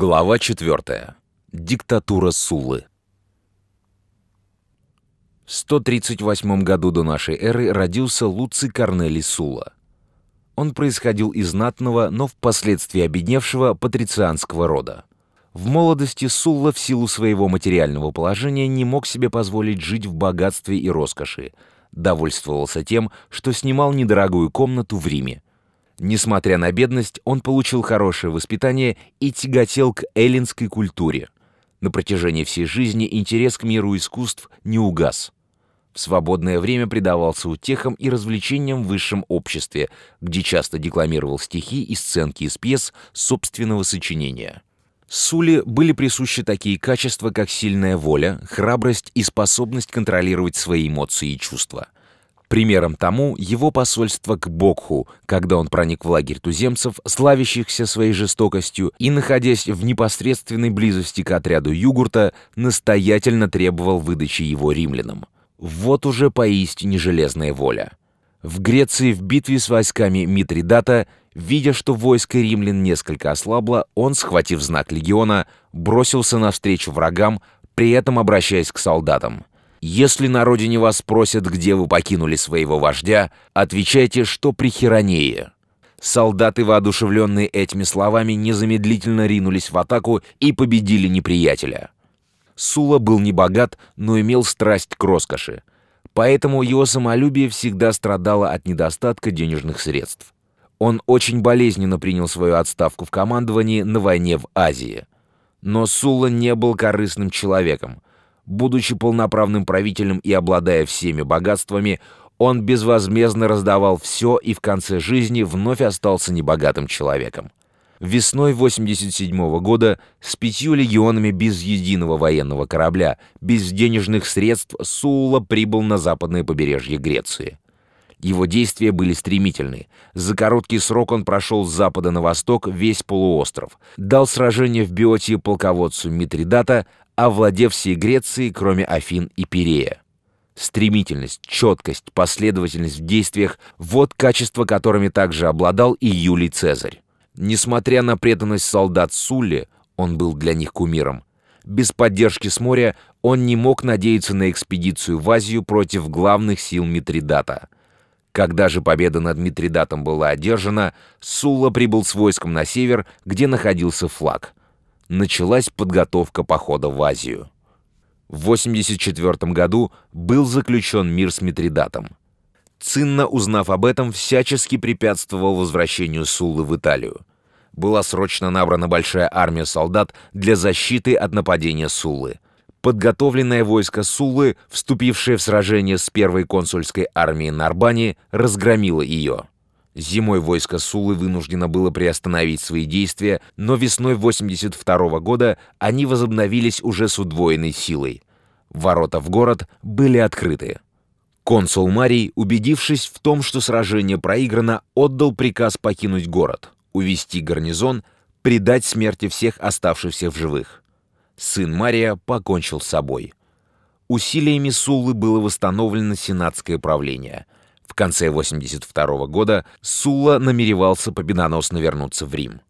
Глава 4. Диктатура Суллы. В 138 году до нашей эры родился Луций Корнелий Сула. Он происходил из знатного, но впоследствии обедневшего патрицианского рода. В молодости Сулла в силу своего материального положения не мог себе позволить жить в богатстве и роскоши, довольствовался тем, что снимал недорогую комнату в Риме – Несмотря на бедность, он получил хорошее воспитание и тяготел к эллинской культуре. На протяжении всей жизни интерес к миру искусств не угас. В свободное время предавался утехам и развлечениям в высшем обществе, где часто декламировал стихи и сценки из пьес собственного сочинения. Суле были присущи такие качества, как сильная воля, храбрость и способность контролировать свои эмоции и чувства – Примером тому его посольство к Бокху, когда он проник в лагерь туземцев, славящихся своей жестокостью, и, находясь в непосредственной близости к отряду Югурта, настоятельно требовал выдачи его римлянам. Вот уже поистине железная воля. В Греции в битве с войсками Митридата, видя, что войско римлян несколько ослабло, он, схватив знак легиона, бросился навстречу врагам, при этом обращаясь к солдатам. Если на родине вас спросят, где вы покинули своего вождя, отвечайте, что при Херонее. Солдаты, воодушевленные этими словами, незамедлительно ринулись в атаку и победили неприятеля. Сула был не богат, но имел страсть к роскоши. Поэтому его самолюбие всегда страдало от недостатка денежных средств. Он очень болезненно принял свою отставку в командовании на войне в Азии. Но Сула не был корыстным человеком. Будучи полноправным правителем и обладая всеми богатствами, он безвозмездно раздавал все и в конце жизни вновь остался небогатым человеком. Весной 87 -го года с пятью легионами без единого военного корабля, без денежных средств Сулла прибыл на западное побережье Греции. Его действия были стремительны. За короткий срок он прошел с запада на восток весь полуостров, дал сражение в Биотии полководцу Митридата, овладев всей Грецией, кроме Афин и Пирея. Стремительность, четкость, последовательность в действиях – вот качества, которыми также обладал и Юлий Цезарь. Несмотря на преданность солдат Сулли, он был для них кумиром. Без поддержки с моря он не мог надеяться на экспедицию в Азию против главных сил Митридата. Когда же победа над Митридатом была одержана, Сулла прибыл с войском на север, где находился флаг – началась подготовка похода в Азию. В 84 году был заключен мир с Митридатом. Цинна, узнав об этом, всячески препятствовал возвращению Суллы в Италию. Была срочно набрана большая армия солдат для защиты от нападения Суллы. Подготовленное войско Суллы, вступившее в сражение с первой консульской армией на Арбане, разгромило ее. Зимой войско Сулы вынуждено было приостановить свои действия, но весной 82 года они возобновились уже с удвоенной силой. Ворота в город были открыты. Консул Марий, убедившись в том, что сражение проиграно, отдал приказ покинуть город, увести гарнизон, предать смерти всех оставшихся в живых. Сын Мария покончил с собой. Усилиями Суллы было восстановлено сенатское правление – в конце 82 года Сулла намеревался победоносно вернуться в Рим.